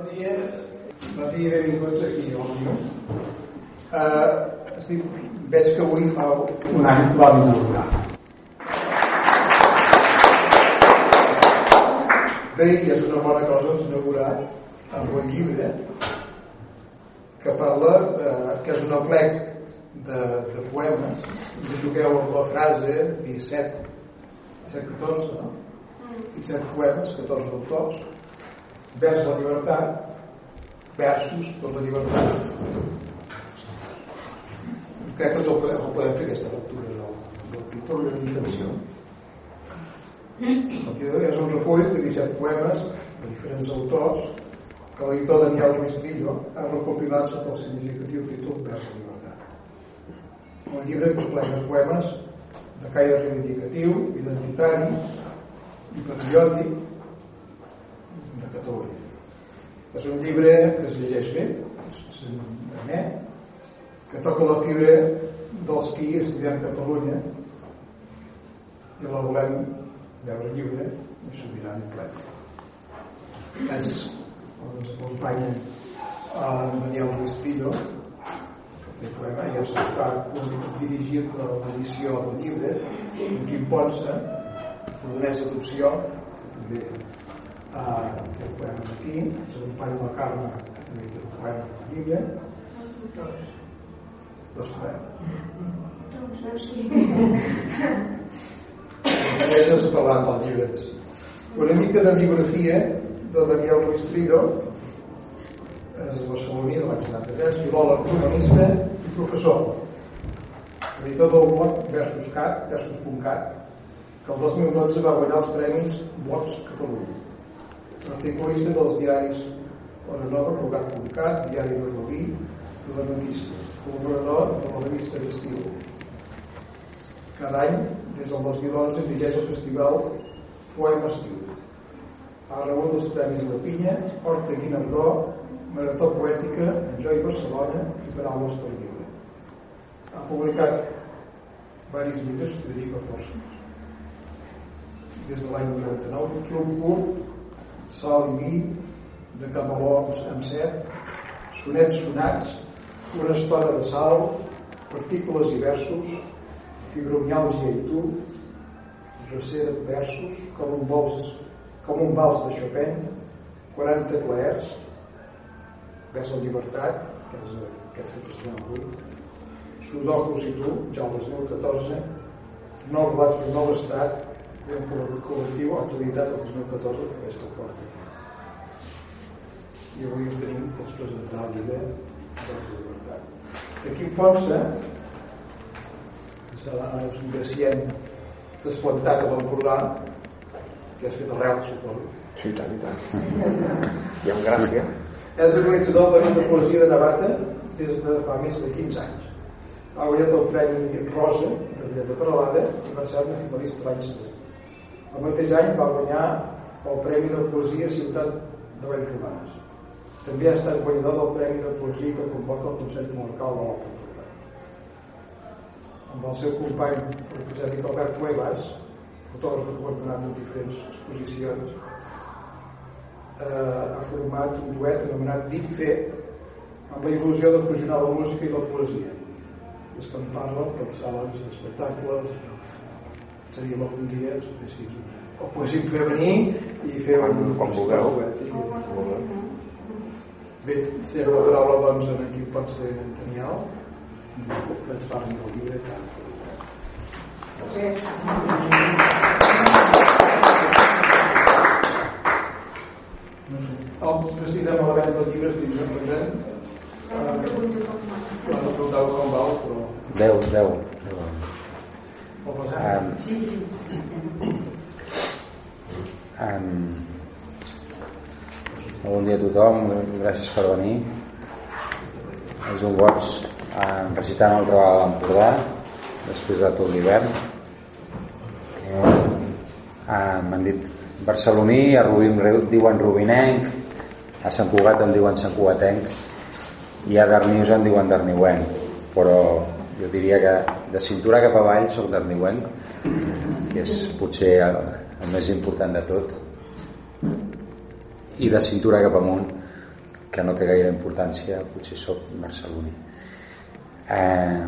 Bon dia. Bon dia benvinguts aquí al Niu. Uh, estic, veig que avui fa un any vam inaugurar. Bé, i és una bona cosa inaugurar amb un llibre que parla, eh, que és un aplec de, de poemes. I jugueu amb la frase 17, 17 14, no? 17 poemes, 14 autors, vers la llibertat, versos per la llibertat. Crec que ens el podem, podem fer aquesta lectura del, títol i l'intenció. El títol és un recull de 17 poemes de diferents autors que l'editor Daniel Ruiz Trillo ha recopilat sota el significatiu títol Vers la llibertat. Un llibre plena de poemes de caire reivindicatiu, identitari i patriòtic de Catalunya. És un llibre que es llegeix bé, és un net, que toca la fibra dels qui estudiem Catalunya i la volem veure lliure i sobirana. Gràcies. Ens acompanya en Daniel Ruiz Pillo, que té poema, i és dirigit a l'edició del llibre, en Quim Ponsa, Ordonès d'Adopció, que també uh, té el poema aquí, ens acompanya la Carme, que també té el poema del llibre. Dos poemes. Doncs sí. Deixes parlant del llibre. Una mica de biografia de Daniel Ruiz Trillo, és barceloní de l'any 73, filòleg, humanista i professor. Editor del blog Versus.cat, Versus.cat, que el 2012 va guanyar els premis Blogs Catalunya. Articulista dels diaris Hora Nova, Rugat.cat, Diari de Rubí i La Notícia, col·laborador de la revista d'estiu. Cada any, des del 2011, dirigeix el festival Poema Estiu. Ha rebut els premis de Pinya, Horta Guinardó, Marató Poètica, Enjoy Barcelona i Paraules per Lliure. Ha publicat diversos llibres, Federico Força. Des de l'any 99, Club Fur, Sol i Vi, de Camalons amb set, Sonets sonats, Una estona de sal, Partícules i versos, Fibromialgia i tu, Recera de versos, com un, vols, com un vals de Chopin, 40 claers, Vers la llibertat, que és aquest que presentem avui, Sudokus i tu, ja el 2014, Nou nou estat, un col·lectiu, autoritat del 2014, que és el porta. I avui ho tenim ens presentarà el llibre de la llibertat. D'aquí en Ponsa, serà un gracient desplantat a l'Empordà, que has fet arrel, suposo. Sí, tant, i tant. I amb gràcia. És organitzador de la de poesia de Navata des de fa més de 15 anys. Ha guanyat el Premi Rosa de Villeta Peralada i va ser una finalista l'any següent. El mateix any va guanyar el Premi de Poesia Ciutat de Vallromanes. També ha estat guanyador del Premi de Poesia que convoca el Consell Comarcal de l'Alta Empordà. Amb el seu company professor Albert Cuevas, fotògraf guardonat en diferents exposicions, eh, ha format un duet anomenat Dit Fet amb la il·lusió de fusionar la música i la poesia. És que en parla per sales d'espectacles, seria algun dia ens ho fessis. O poguéssim fer venir i fer Quan- un quan vulgueu. Bé, si la paraula doncs en aquí pot ser en Tenial, que ens parli del llibre que han El president a la venda del llibre estic. Una va. Quan no preguntava com val, però... 10, 10. Um, um, bon dia a tothom, gràcies per venir. És un goig recitar un altre vegada a l'Empordà, després de tot l'hivern. Uh, M'han dit barceloní, a Rubí em diuen rubinenc, a Sant Cugat em diuen Sant Cugatenc i a Darnius em diuen darniuenc, però jo diria que de cintura cap avall soc darniuenc, que és potser el, el més important de tot, i de cintura cap amunt que no té gaire importància, potser sóc barceloní. Eh,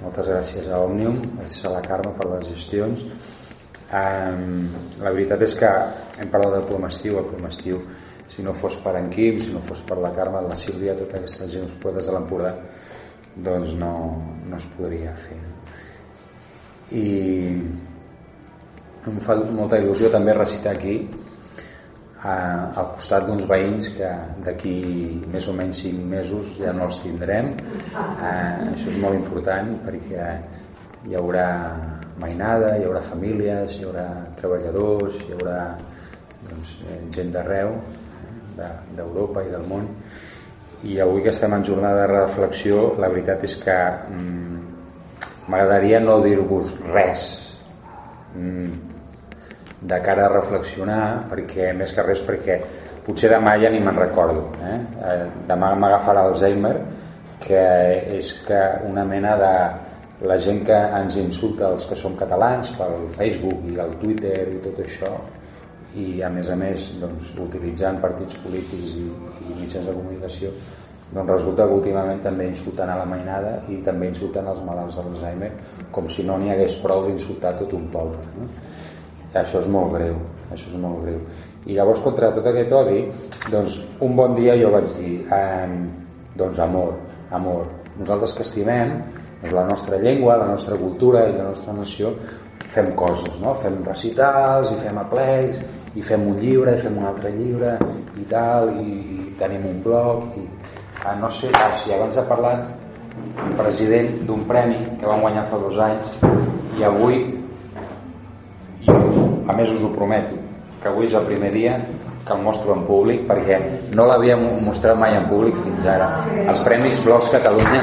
moltes gràcies a Òmnium, a la Carme per les gestions. Eh, la veritat és que hem parlat del Plomestiu, el Plomestiu, si no fos per en Quim, si no fos per la Carme, la Sílvia, tota aquesta gent, els poetes de l'Empordà, doncs no, no es podria fer. I em fa molta il·lusió també recitar aquí eh, al costat d'uns veïns que d'aquí més o menys 5 mesos ja no els tindrem eh, això és molt important perquè hi haurà mainada, hi haurà famílies, hi haurà treballadors, hi haurà doncs, eh, gent d'arreu d'Europa de, i del món i avui que estem en jornada de reflexió la veritat és que mm, m'agradaria no dir-vos res mm, de cara a reflexionar perquè més que res perquè potser demà ja ni me'n recordo eh? eh demà m'agafarà Alzheimer que és que una mena de la gent que ens insulta els que som catalans pel Facebook i el Twitter i tot això i a més a més doncs, utilitzant partits polítics i, i mitjans de comunicació doncs resulta que últimament també insulten a la mainada i també insulten els malalts d'Alzheimer com si no n'hi hagués prou d'insultar tot un poble no? això és molt greu això és molt greu i llavors contra tot aquest odi doncs un bon dia jo vaig dir eh, doncs amor, amor nosaltres que estimem doncs la nostra llengua, la nostra cultura i la nostra nació fem coses, no? fem recitals i fem aplecs i fem un llibre i fem un altre llibre i tal i, i tenim un blog i, ah, no sé ah, si abans ha parlat un president d'un premi que vam guanyar fa dos anys i avui a més us ho prometo que avui és el primer dia que el mostro en públic perquè no l'havia mostrat mai en públic fins ara. Els Premis Blocs Catalunya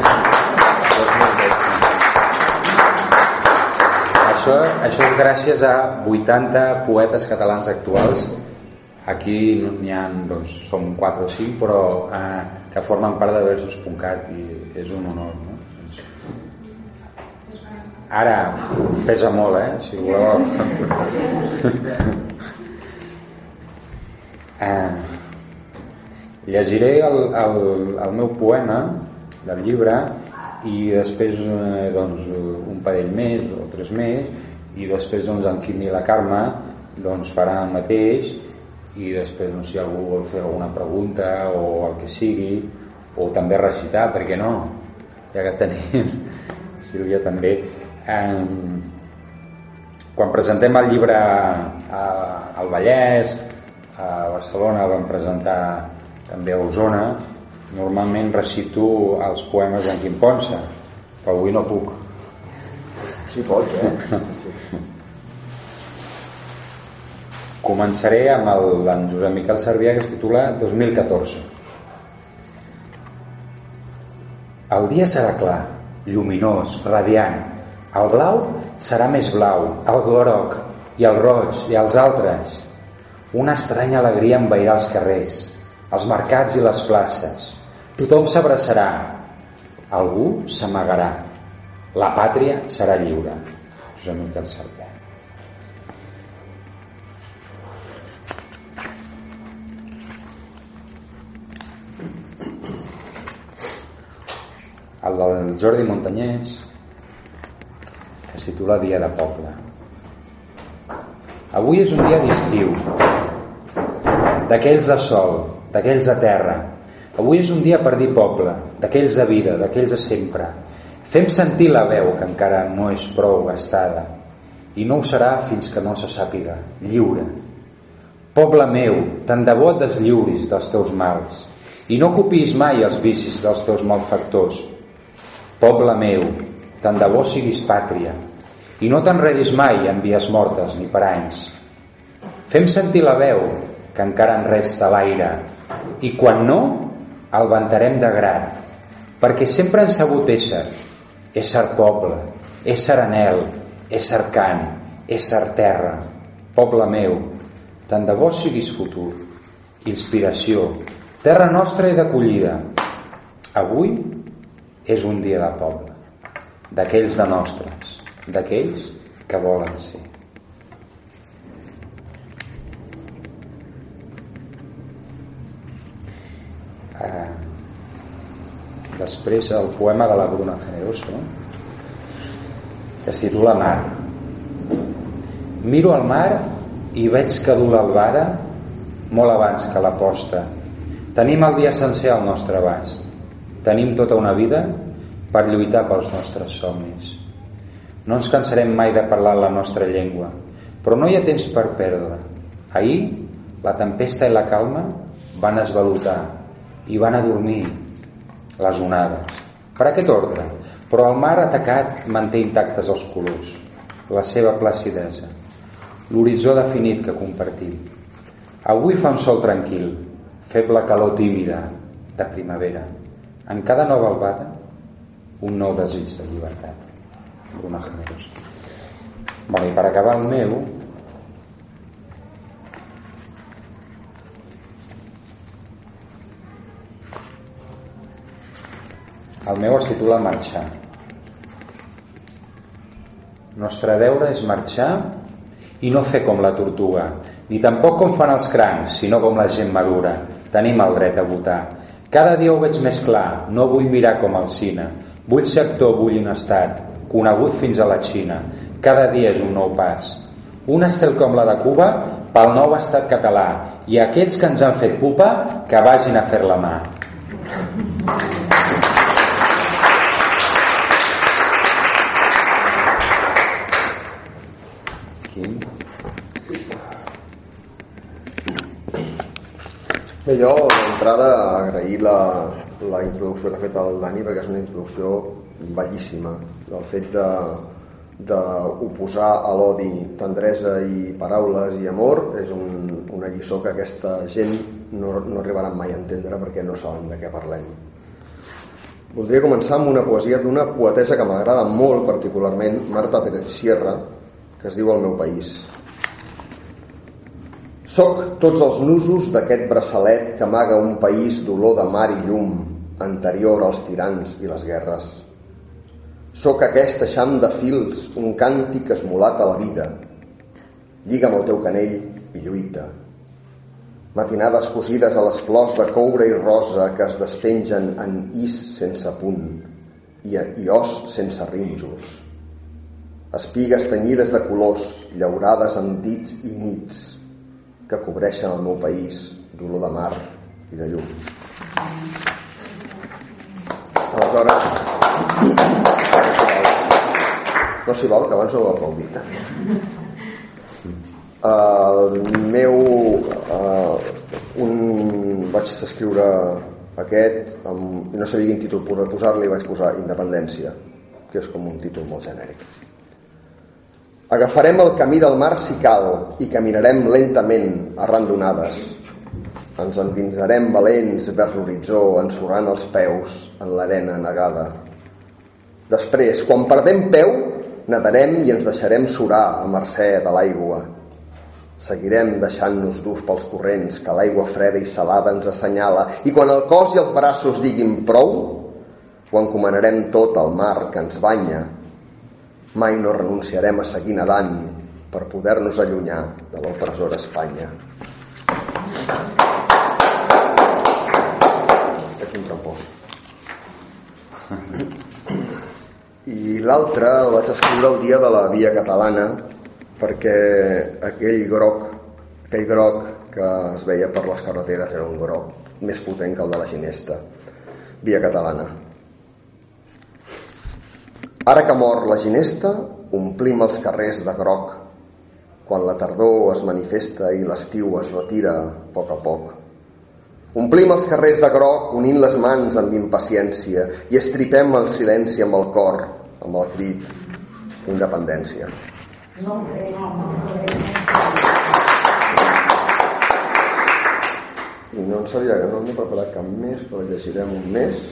això, això és gràcies a 80 poetes catalans actuals aquí n'hi ha doncs, som 4 o 5 però eh, que formen part de Versus.cat i és un honor no? Ara pesa molt, eh? Si voleu... eh, llegiré el, el, el meu poema del llibre i després eh, doncs, un parell més o tres més i després doncs, en Quim i la Carme doncs, faran el mateix i després doncs, si algú vol fer alguna pregunta o el que sigui o també recitar, perquè no? Ja que tenim Sílvia també eh, quan presentem el llibre a, al Vallès a Barcelona vam presentar també a Osona normalment recito els poemes d'en Quim Ponsa però avui no puc sí pots eh? començaré amb el, en Josep Miquel Servià que es titula 2014 el dia serà clar lluminós, radiant el blau serà més blau, el groc i el roig i els altres. Una estranya alegria envairà els carrers, els mercats i les places. Tothom s'abraçarà, algú s'amagarà. La pàtria serà lliure. Josep Miquel Sarvé. El del Jordi Montanyès es titula Dia de Poble. Avui és un dia d'estiu, d'aquells de sol, d'aquells de terra. Avui és un dia per dir poble, d'aquells de vida, d'aquells de sempre. Fem sentir la veu que encara no és prou gastada i no ho serà fins que no se sàpiga, lliure. Poble meu, tant de bo et deslliuris dels teus mals i no copiïs mai els vicis dels teus malfactors. Poble meu, tant de bo siguis pàtria i no t'enredis mai en vies mortes ni per anys. Fem sentir la veu que encara en resta l'aire i quan no, el ventarem de grat perquè sempre han sabut ésser ésser poble, ésser anel, ésser cant, ésser terra, poble meu, tant de bo siguis futur, inspiració, terra nostra i d'acollida. Avui és un dia de poble d'aquells de nostres, d'aquells que volen ser. Eh, després el poema de la Bruna Generoso que es titula Mar. Miro al mar i veig que du l'albada molt abans que la posta. Tenim el dia sencer al nostre abast. Tenim tota una vida per lluitar pels nostres somnis. No ens cansarem mai de parlar la nostra llengua, però no hi ha temps per perdre. Ahir, la tempesta i la calma van esvalutar i van adormir les onades. Per aquest ordre, però el mar atacat manté intactes els colors, la seva placidesa, l'horitzó definit que compartim. Avui fa un sol tranquil, feble calor tímida de primavera. En cada nova albada, un nou desig de llibertat. Bruna Generosa. Bueno, I per acabar el meu, el meu es titula Marxar. Nostre deure és marxar i no fer com la tortuga, ni tampoc com fan els crancs, sinó com la gent madura. Tenim el dret a votar. Cada dia ho veig més clar, no vull mirar com el cine. Vull ser actor, vull un estat, conegut fins a la Xina. Cada dia és un nou pas. Un estel com la de Cuba pel nou estat català i aquells que ens han fet pupa que vagin a fer la mà. Quim? Bé, jo d'entrada agrair la, la introducció que ha fet el Dani perquè és una introducció bellíssima. El fet de d'oposar a l'odi tendresa i paraules i amor és un, una lliçó que aquesta gent no, no arribarà mai a entendre perquè no saben de què parlem. Voldria començar amb una poesia d'una poetesa que m'agrada molt particularment Marta Pérez Sierra que es diu El meu país Soc tots els nusos d'aquest braçalet que amaga un país d'olor de mar i llum anterior als tirans i les guerres. Soc aquest eixam de fils, un càntic esmolat a la vida. Lliga'm el teu canell i lluita. Matinades cosides a les flors de coure i rosa que es despengen en is sense punt i, i os sense rínjols. Espigues tenyides de colors, llaurades amb dits i nits, que cobreixen el meu país d'olor de mar i de llum. Aleshores, no s'hi val, que abans no ho aplaudit. Eh? El meu... Uh, un, vaig escriure aquest amb, no sabia quin títol posar-li vaig posar Independència que és com un títol molt genèric Agafarem el camí del mar si cal i caminarem lentament arran d'onades. Ens endinsarem valents vers l'horitzó ensorrant els peus en l'arena negada. Després, quan perdem peu, nadarem i ens deixarem surar a mercè de l'aigua. Seguirem deixant-nos durs pels corrents que l'aigua freda i salada ens assenyala i quan el cos i els braços diguin prou, ho encomanarem tot al mar que ens banya Mai no renunciarem a seguir nedant per poder-nos allunyar de l'opressora Espanya. És un trampós. I l'altre el vaig escriure el dia de la Via Catalana perquè aquell groc, aquell groc que es veia per les carreteres era un groc més potent que el de la Ginesta. Via Catalana. Ara que mor la ginesta, omplim els carrers de groc, quan la tardor es manifesta i l'estiu es retira a poc a poc. Omplim els carrers de groc unint les mans amb impaciència i estripem el silenci amb el cor, amb el crit independència. I no em sabia que no m'he preparat cap més, però llegirem un més.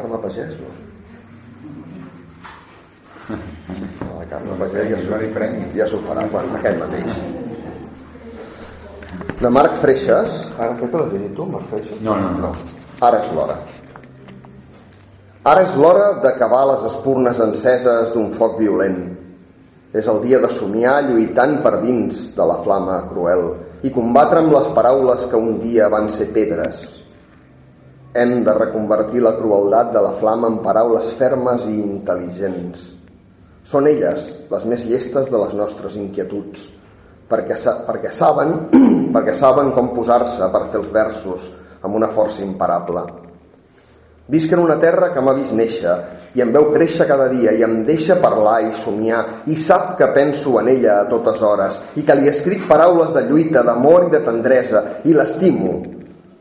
Carme Pagès, no? La Carme Pagès ja s'ho ja s'ho farà quan aquell mateix. De Marc Freixes, ara què l'has llegit tu, Marc Freixes? No, no, no. Ara és l'hora. Ara és l'hora d'acabar les espurnes enceses d'un foc violent. És el dia de somiar lluitant per dins de la flama cruel i combatre amb les paraules que un dia van ser pedres. Hem de reconvertir la crueldat de la flama en paraules fermes i intel·ligents. Són elles les més llestes de les nostres inquietuds, perquè, perquè, saben, perquè saben com posar-se per fer els versos amb una força imparable. Visc en una terra que m'ha vist néixer i em veu créixer cada dia i em deixa parlar i somiar i sap que penso en ella a totes hores i que li escric paraules de lluita, d'amor i de tendresa i l'estimo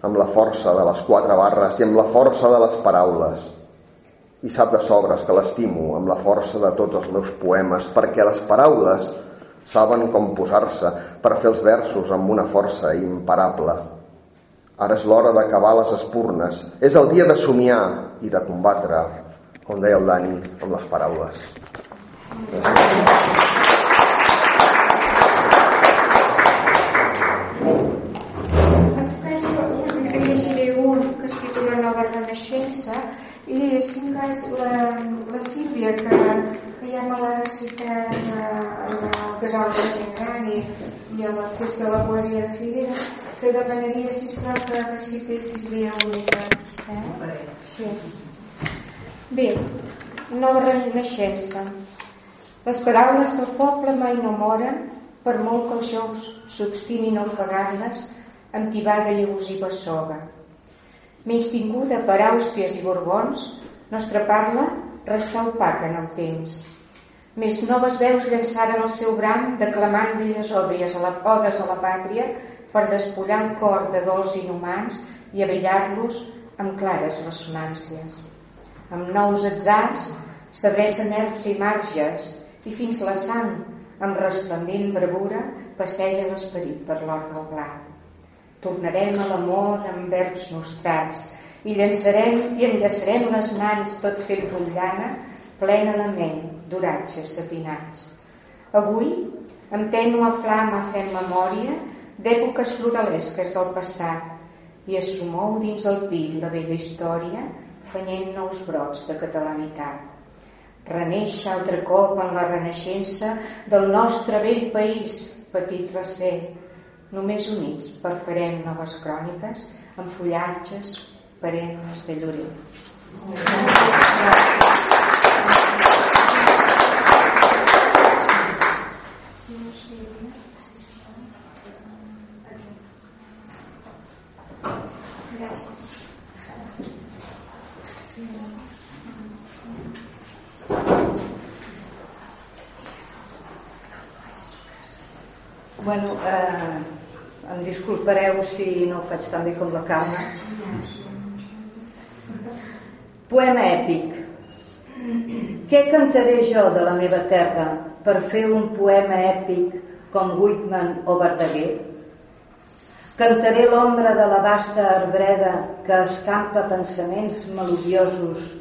amb la força de les quatre barres i amb la força de les paraules i sap de sobres que l'estimo amb la força de tots els meus poemes, perquè les paraules saben com posar-se per fer els versos amb una força imparable. Ara és l'hora d'acabar les espurnes, és el dia de somiar i de combatre, com deia el Dani, amb les paraules. Gràcies. I si un cas, la, la Sílvia, que, que ja me l'ha recitat al casal de la Gran i, i a la festa de la poesia de Figuera, que demanaria, sisplau, que recitessis via única. Eh? Sí. Bé, nova renaixença. Les paraules del poble mai no moren, per molt que els jous s'obstinin a ofegar-les amb tibada i abusiva soga menys tinguda per Àustries i Borbons, nostra parla restà opaca en el temps. Més noves veus llançaren el seu bram declamant vides òbries a la podes a la pàtria per despullar el cor de dolç inhumans i avellar-los amb clares ressonàncies. Amb nous atzars s'adrecen herbs i marges i fins la sang, amb resplendent bravura, passeja l'esperit per l'or del blat. Tornarem a l'amor amb verbs nostrats i llançarem i enllaçarem les mans tot fent rotllana plena de ment d'oratges sapinats. Avui, amb tènua flama fem memòria d'èpoques floralesques del passat i es sumou dins el pit la vella història fanyent nous brots de catalanitat. Reneix altre cop en la renaixença del nostre vell país, petit recer, Només units per farem noves cròniques amb fullatges perennes de llorer. Bueno, eh, em disculpareu si no ho faig tan bé com la Carme. Poema èpic. Què cantaré jo de la meva terra per fer un poema èpic com Whitman o Verdaguer? Cantaré l'ombra de la vasta arbreda que escampa pensaments melodiosos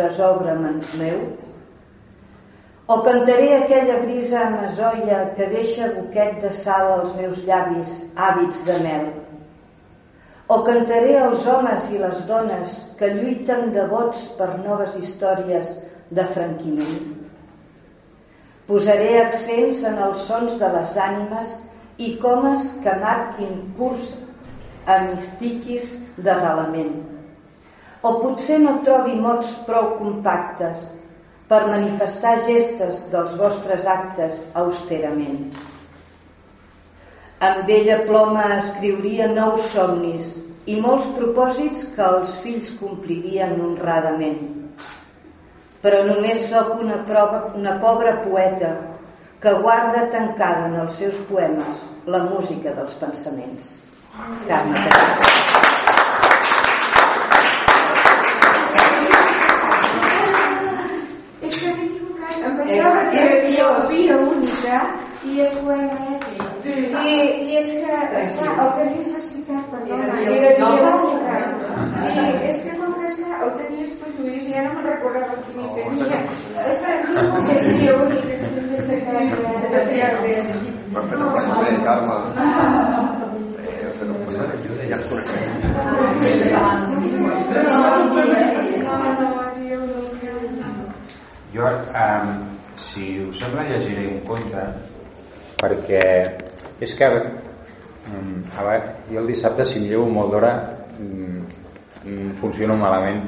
desobra meu? O cantaré aquella brisa amazoia que deixa boquet de sal als meus llavis hàbits de mel. O cantaré els homes i les dones que lluiten devots per noves històries de franquiment. Posaré accents en els sons de les ànimes i comes que marquin curs amistiquis d'arrelament. O potser no trobi mots prou compactes per manifestar gestes dels vostres actes austerament. Amb ella ploma escriuria nous somnis i molts propòsits que els fills complirien honradament. Però només sóc una, prova, una pobra poeta que guarda tancada en els seus poemes la música dels pensaments. Carme Carme. pensava que era jo via única i és poema Sí. I, I és que, esclar, el que havies recitat, perdona, era única. I és que com que, esclar, el tenies tu, Lluís, i ara no me'n recordava qui m'hi tenia. És que no és via única que tinc de sacar de. Per fer Carme. Per fer un passament, ja et coneixem. Jo, um, si us sembla la llegiré un conte perquè és que um, jo el dissabte si em llevo molt d'hora um, funciono malament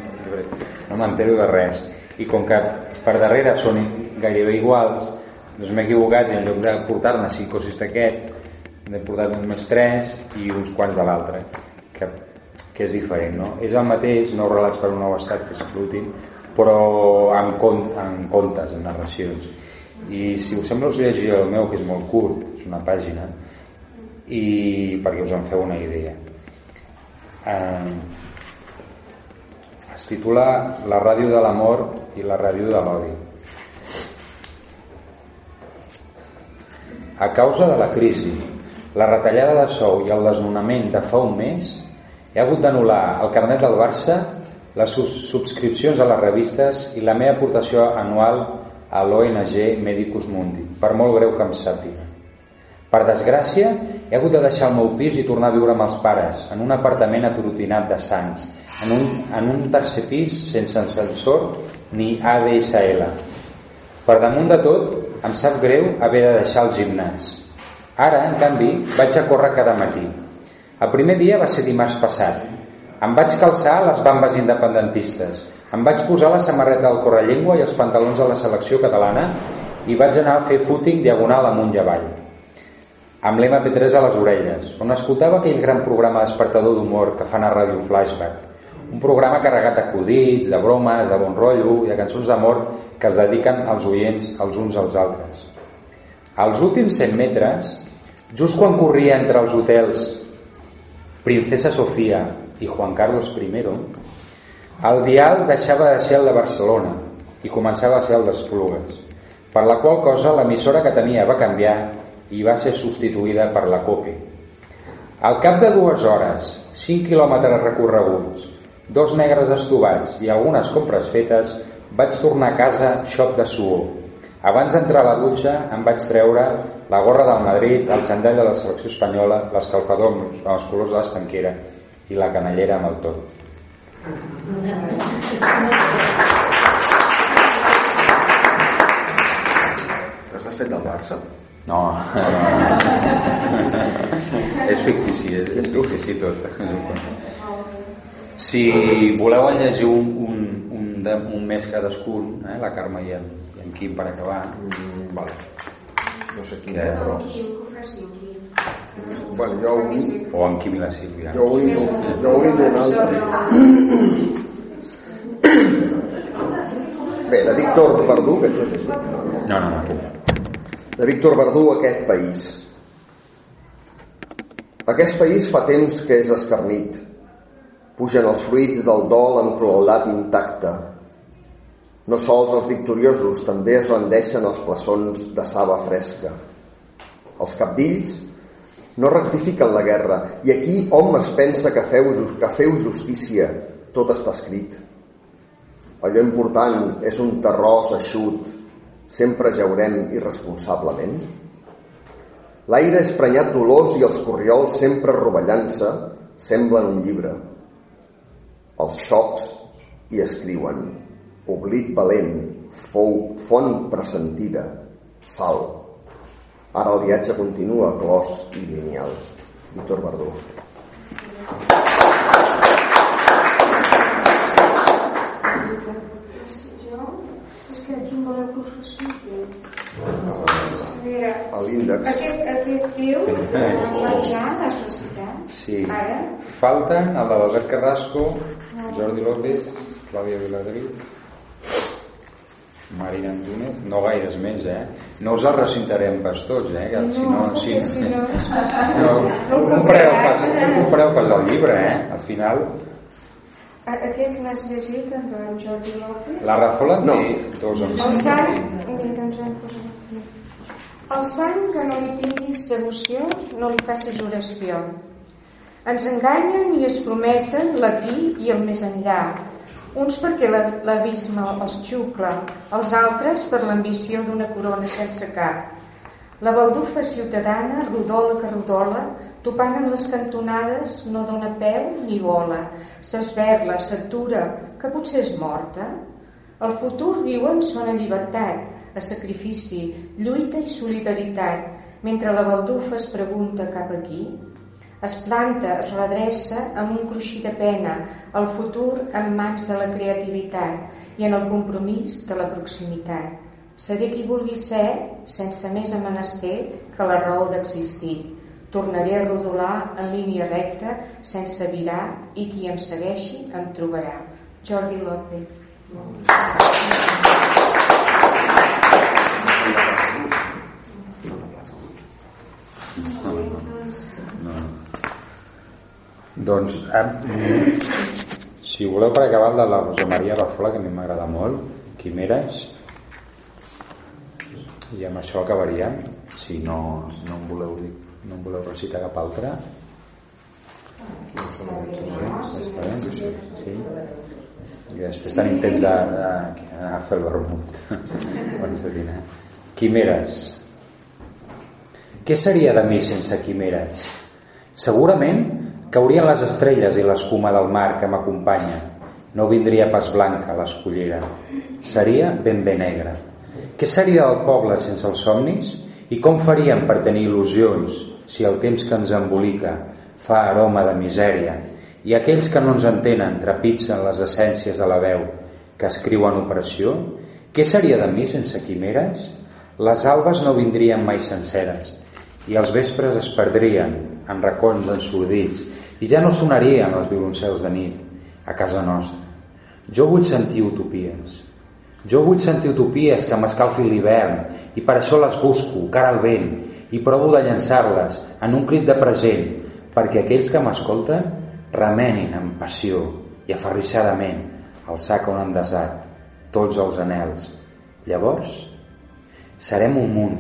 no m'entero de res i com que per darrere són gairebé iguals doncs m'he equivocat i en lloc de portar-ne 5 o 6 d'aquests n'he portat només 3 i uns quants de l'altre que, que és diferent no? és el mateix, nou relats per un nou estat que és l'últim però en, cont, en contes, en narracions i si us sembla us llegiré el meu que és molt curt, és una pàgina i perquè us en feu una idea. Eh, es titula La ràdio de l'amor i la ràdio de l'odi. A causa de la crisi la retallada de sou i el desnonament de fa un mes he hagut d'anul·lar el carnet del Barça les subscripcions a les revistes i la meva aportació anual a l'ONG Medicus Mundi, per molt greu que em sàpiga. Per desgràcia, he hagut de deixar el meu pis i tornar a viure amb els pares, en un apartament atrotinat de Sants, en un, en un tercer pis sense ascensor ni ADSL. Per damunt de tot, em sap greu haver de deixar el gimnàs. Ara, en canvi, vaig a córrer cada matí. El primer dia va ser dimarts passat. Em vaig calçar les bambes independentistes, em vaig posar la samarreta del correllengua i els pantalons de la selecció catalana i vaig anar a fer footing diagonal amunt i avall amb l'MP3 a les orelles, on escoltava aquell gran programa despertador d'humor que fan a Ràdio Flashback. Un programa carregat d'acudits, de bromes, de bon rotllo i de cançons d'amor que es dediquen als oients els uns als altres. Als últims 100 metres, just quan corria entre els hotels Princesa Sofia i Juan Carlos I, el dial deixava de ser el de Barcelona i començava a ser el d'Esplugues, per la qual cosa l'emissora que tenia va canviar i va ser substituïda per la COPE. Al cap de dues hores, 5 quilòmetres recorreguts, dos negres estovats i algunes compres fetes, vaig tornar a casa xop de suor. Abans d'entrar a la dutxa em vaig treure la gorra del Madrid, el xandall de la selecció espanyola, l'escalfador amb els colors de l'estanquera i la canellera amb el tot. T'has fet del Barça? No, és fictici, és, és fictici tot. Si voleu llegir un, un, un, de, un mes cadascun, eh, la Carme i en, i en Quim per acabar. Mm, vale. No sé quin, però... Quim, que ho faci en Quim. Bueno, jo un, O en Quim i la Sílvia. jo un, jo un i un altre. Bé, de Víctor Verdú, que. No, no, no. de Víctor Verdú aquest país. Aquest país fa temps que és escarnit. Pugen els fruits del dol amb crueldat intacta. No sols els victoriosos, també es rendeixen els plaçons de saba fresca. Els capdills no rectifiquen la guerra i aquí hom es pensa que feu, que feu justícia. Tot està escrit. Allò important és un terròs eixut. Sempre jaurem irresponsablement? L'aire és prenyat d'olors i els corriols, sempre rovellant-se, semblen un llibre. Els xocs hi escriuen oblit valent, fou font pressentida, sal. Ara el viatge continua clos i lineal. Víctor Verdú. Jo, és que aquí em voleu que us resulti. A veure, A l'índex. aquest, aquest diu, marxar, has recitat? Sí. Ara? Falten de l'Albert Carrasco, Jordi López, Clàudia Viladric, Marina Antúnez, no gaires més, eh? No us els recitarem pas tots, eh? Que si no, si, no, no, no compreu pas, no compreu pas el llibre, eh? Al final, A- Aquest l'has llegit, en Joan Jordi López? la Rafola No. té dos em El mira, doncs hem posat aquí. El sant que no li tinguis devoció, no li facis oració. Ens enganyen i es prometen l'aquí i el més enllà. Uns perquè la- l'abisme els xucla, els altres per l'ambició d'una corona sense cap. La baldufa ciutadana, rodola que rodola, topant en les cantonades, no dona peu ni vola. S'esberla, s'atura, que potser és morta. El futur, diuen, sona llibertat. a sacrifici, lluita i solidaritat, mentre la baldufa es pregunta cap aquí. Es planta, es redreça amb un cruixir de pena, el futur en mans de la creativitat i en el compromís de la proximitat. Seré qui vulgui ser sense més amenester que la raó d'existir. Tornaré a rodolar en línia recta sense virar i qui em segueixi em trobarà. Jordi López. Doncs, eh, si voleu per acabar de la Rosa Maria Razola, que a mi m'agrada molt, Quimeres, i amb això acabaríem, si no, no em voleu dir, no em voleu recitar cap altre. Sí, sí. I després tenim temps a, a, a fer el vermut. Quimeres. Què seria de mi sense quimeres? Segurament Caurien les estrelles i l'escuma del mar que m'acompanya. No vindria pas blanca l'escollera. Seria ben bé negra. Què seria del poble sense els somnis? I com faríem per tenir il·lusions si el temps que ens embolica fa aroma de misèria i aquells que no ens entenen trepitgen les essències de la veu que escriuen operació? Què seria de mi sense quimeres? Les albes no vindrien mai senceres i els vespres es perdrien en racons ensordits i ja no sonarien els violoncels de nit a casa nostra. Jo vull sentir utopies. Jo vull sentir utopies que m'escalfin l'hivern i per això les busco, cara al vent, i provo de llançar-les en un crit de present perquè aquells que m'escolten remenin amb passió i aferrissadament el sac on han desat tots els anels. Llavors, serem un munt,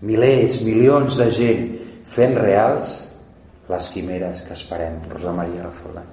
milers, milions de gent fent reals les quimeres que esperem. Rosa Maria Razola.